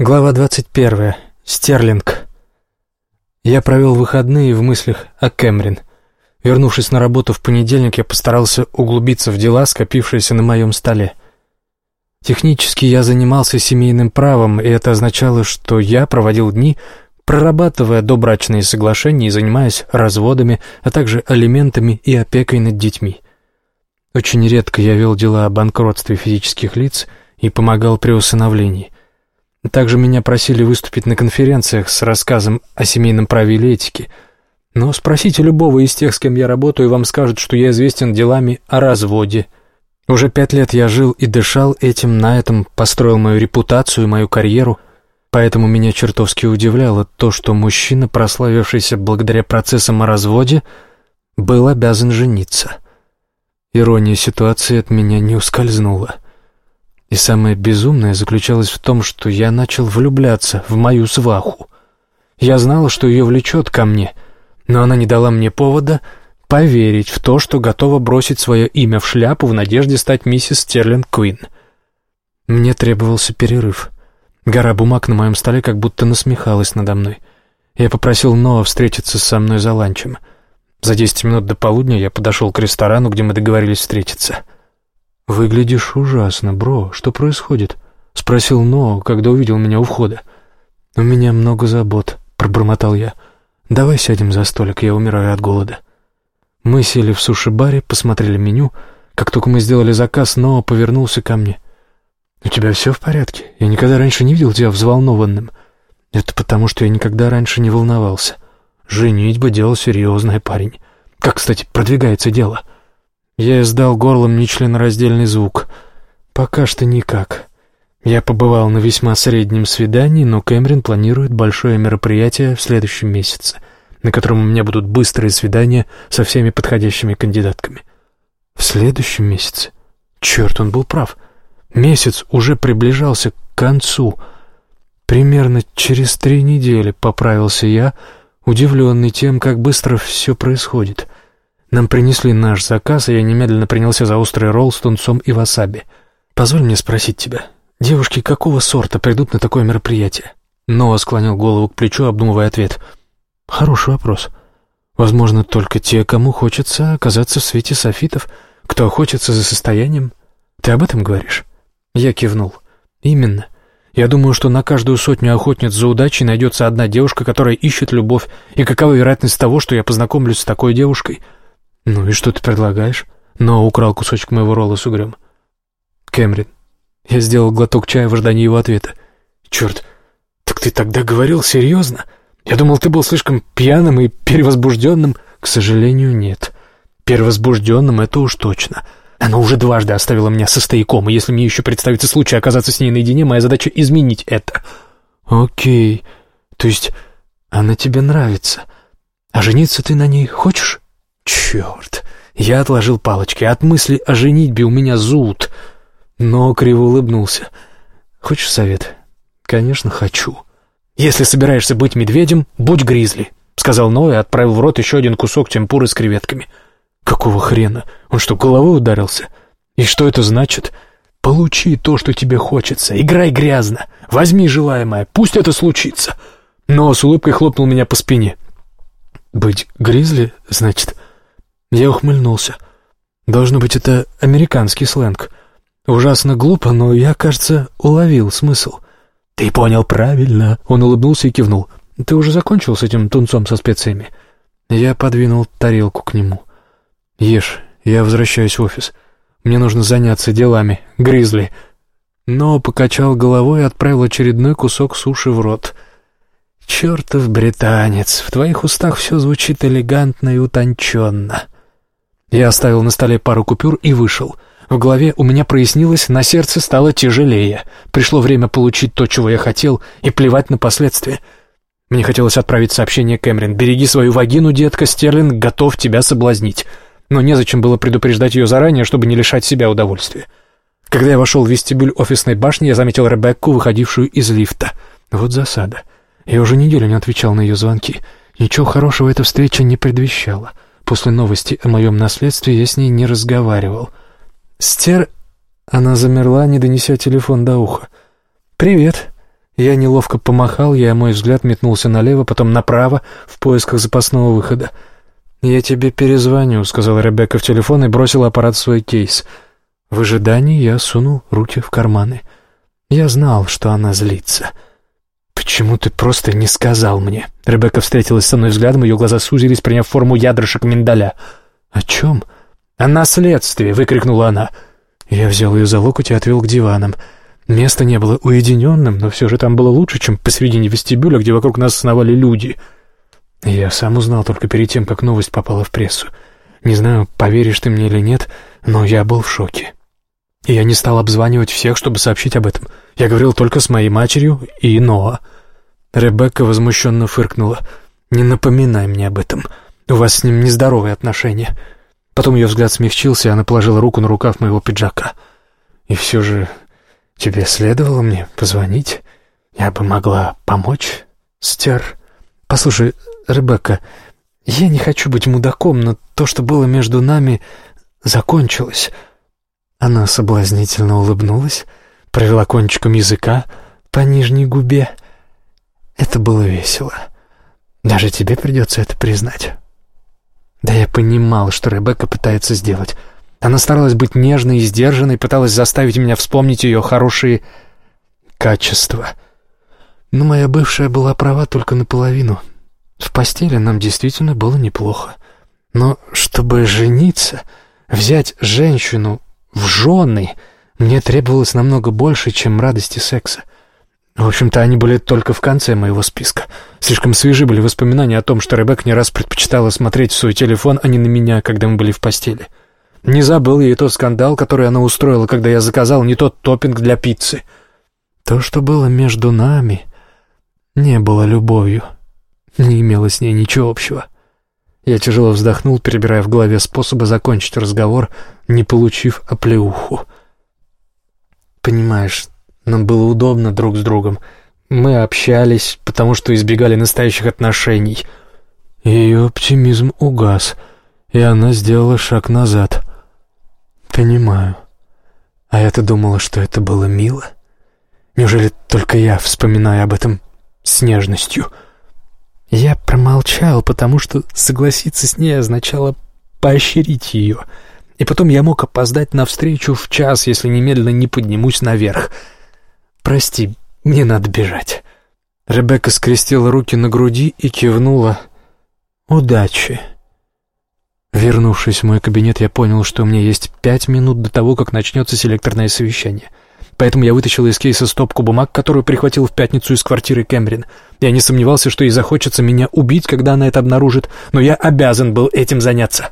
Глава 21. Стерлинг. Я провел выходные в мыслях о Кэмрин. Вернувшись на работу в понедельник, я постарался углубиться в дела, скопившиеся на моем столе. Технически я занимался семейным правом, и это означало, что я проводил дни, прорабатывая добрачные соглашения и занимаясь разводами, а также алиментами и опекой над детьми. Очень редко я вел дела о банкротстве физических лиц и помогал при усыновлении. Также меня просили выступить на конференциях с рассказом о семейном праве или этике. Но спросите любого из тех, с кем я работаю, и вам скажут, что я известен делами о разводе. Уже пять лет я жил и дышал этим, на этом построил мою репутацию мою карьеру, поэтому меня чертовски удивляло то, что мужчина, прославившийся благодаря процессам о разводе, был обязан жениться. Ирония ситуации от меня не ускользнула. И самое безумное заключалось в том, что я начал влюбляться в мою сваху. Я знала, что ее влечет ко мне, но она не дала мне повода поверить в то, что готова бросить свое имя в шляпу в надежде стать миссис Стерлинг Куин. Мне требовался перерыв. Гора бумаг на моем столе как будто насмехалась надо мной. Я попросил Ноа встретиться со мной за ланчем. За десять минут до полудня я подошел к ресторану, где мы договорились встретиться — «Выглядишь ужасно, бро. Что происходит?» — спросил Ноа, когда увидел меня у входа. «У меня много забот», — пробормотал я. «Давай сядем за столик, я умираю от голода». Мы сели в суши-баре, посмотрели меню. Как только мы сделали заказ, Ноа повернулся ко мне. «У тебя все в порядке? Я никогда раньше не видел тебя взволнованным». «Это потому, что я никогда раньше не волновался. Женитьба — дело серьезное, парень. Как, кстати, продвигается дело?» Я издал горлом нечленораздельный звук. Пока что никак. Я побывал на весьма среднем свидании, но Кэмерин планирует большое мероприятие в следующем месяце, на котором у меня будут быстрые свидания со всеми подходящими кандидатками. В следующем месяце? Черт, он был прав. Месяц уже приближался к концу. Примерно через три недели поправился я, удивленный тем, как быстро все происходит — нам принесли наш заказ, и я немедленно принялся за острый ролл с тунцом и васаби. «Позволь мне спросить тебя, девушки какого сорта придут на такое мероприятие?» Ноа склонил голову к плечу, обдумывая ответ. «Хороший вопрос. Возможно, только те, кому хочется оказаться в свете софитов, кто охотится за состоянием. Ты об этом говоришь?» Я кивнул. «Именно. Я думаю, что на каждую сотню охотниц за удачей найдется одна девушка, которая ищет любовь. И какова вероятность того, что я познакомлюсь с такой девушкой?» «Ну и что ты предлагаешь?» Но украл кусочек моего ролла с угрем. «Кэмрин». Я сделал глоток чая в ожидании его ответа. «Черт, так ты тогда говорил серьезно? Я думал, ты был слишком пьяным и перевозбужденным». «К сожалению, нет. Перевозбужденным — это уж точно. Она уже дважды оставила меня со стояком, и если мне еще представится случай оказаться с ней наедине, моя задача — изменить это». «Окей. То есть она тебе нравится. А жениться ты на ней хочешь?» Черт! Я отложил палочки. От мысли о женитьбе у меня зуд. Но криво улыбнулся. Хочешь совет? Конечно, хочу. Если собираешься быть медведем, будь гризли, сказал Ной и отправил в рот еще один кусок темпуры с креветками. Какого хрена? Он что, головой ударился? И что это значит? Получи то, что тебе хочется. Играй грязно. Возьми желаемое. Пусть это случится. Но с улыбкой хлопнул меня по спине. «Быть гризли, значит?» Я ухмыльнулся. Должно быть, это американский сленг. Ужасно глупо, но я, кажется, уловил смысл. «Ты понял правильно!» Он улыбнулся и кивнул. «Ты уже закончил с этим тунцом со специями?» Я подвинул тарелку к нему. «Ешь, я возвращаюсь в офис. Мне нужно заняться делами, Гризли». Но покачал головой и отправил очередной кусок суши в рот. «Чертов британец, в твоих устах все звучит элегантно и утонченно». Я оставил на столе пару купюр и вышел. В голове у меня прояснилось, на сердце стало тяжелее. Пришло время получить то, чего я хотел, и плевать на последствия. Мне хотелось отправить сообщение Кэмерин. «Береги свою вагину, детка, Стерлинг готов тебя соблазнить». Но незачем было предупреждать ее заранее, чтобы не лишать себя удовольствия. Когда я вошел в вестибюль офисной башни, я заметил Ребекку, выходившую из лифта. Вот засада. Я уже неделю не отвечал на ее звонки. Ничего хорошего эта встреча не предвещала. После новости о моем наследстве я с ней не разговаривал. «Стер...» Она замерла, не донеся телефон до уха. «Привет. Я неловко помахал ей, а мой взгляд метнулся налево, потом направо, в поисках запасного выхода. «Я тебе перезвоню», — сказала Ребекка в телефон и бросила аппарат в свой кейс. В ожидании я сунул руки в карманы. Я знал, что она злится. «Почему ты просто не сказал мне?» Ребекка встретилась со мной взглядом, ее глаза сузились, приняв форму ядрышек миндаля. «О чем?» «О наследстве!» — выкрикнула она. Я взял ее за локоть и отвел к диванам. Место не было уединенным, но все же там было лучше, чем посредине вестибюля, где вокруг нас сновали люди. Я сам узнал только перед тем, как новость попала в прессу. Не знаю, поверишь ты мне или нет, но я был в шоке. И я не стал обзванивать всех, чтобы сообщить об этом. Я говорил только с моей матерью и Ноа. Ребекка возмущенно фыркнула. «Не напоминай мне об этом. У вас с ним нездоровые отношения». Потом ее взгляд смягчился, и она положила руку на рукав моего пиджака. «И все же тебе следовало мне позвонить. Я бы могла помочь, Стер. Послушай, Ребекка, я не хочу быть мудаком, но то, что было между нами, закончилось». Она соблазнительно улыбнулась, провела кончиком языка по нижней губе. Это было весело. Даже тебе придется это признать. Да я понимал, что Ребекка пытается сделать. Она старалась быть нежной и сдержанной, пыталась заставить меня вспомнить ее хорошие качества. Но моя бывшая была права только наполовину. В постели нам действительно было неплохо. Но чтобы жениться, взять женщину в жены, мне требовалось намного больше, чем радости секса. В общем-то, они были только в конце моего списка. Слишком свежи были воспоминания о том, что Ребек не раз предпочитала смотреть в свой телефон, а не на меня, когда мы были в постели. Не забыл я и тот скандал, который она устроила, когда я заказал не тот топпинг для пиццы. То, что было между нами, не было любовью. Не имело с ней ничего общего. Я тяжело вздохнул, перебирая в голове способы закончить разговор, не получив оплеуху. «Понимаешь, нам было удобно друг с другом. Мы общались, потому что избегали настоящих отношений. Ее оптимизм угас, и она сделала шаг назад. Понимаю. А я-то думала, что это было мило. Неужели только я вспоминаю об этом с нежностью? Я промолчал, потому что согласиться с ней означало поощрить ее. И потом я мог опоздать навстречу в час, если немедленно не поднимусь наверх — «Прости, мне надо бежать». Ребекка скрестила руки на груди и кивнула. «Удачи». Вернувшись в мой кабинет, я понял, что у меня есть пять минут до того, как начнется селекторное совещание. Поэтому я вытащил из кейса стопку бумаг, которую прихватил в пятницу из квартиры Кэмрин. Я не сомневался, что ей захочется меня убить, когда она это обнаружит, но я обязан был этим заняться.